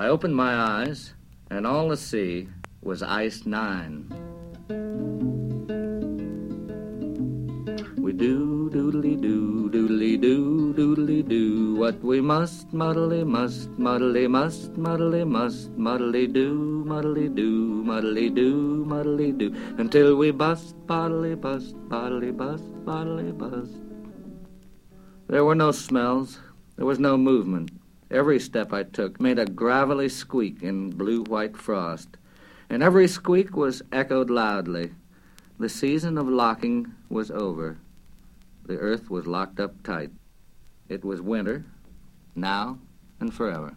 I opened my eyes, and all the sea was ice nine. We do doodly do doodly do doodly do what we must muddly must muddly must muddly must muddly do muddly do muddly do muddly do until we bust bodily bust bodily bust bodily bust. There were no smells. There was no movement. Every step I took made a gravelly squeak in blue white frost, and every squeak was echoed loudly. The season of locking was over. The earth was locked up tight. It was winter, now and forever.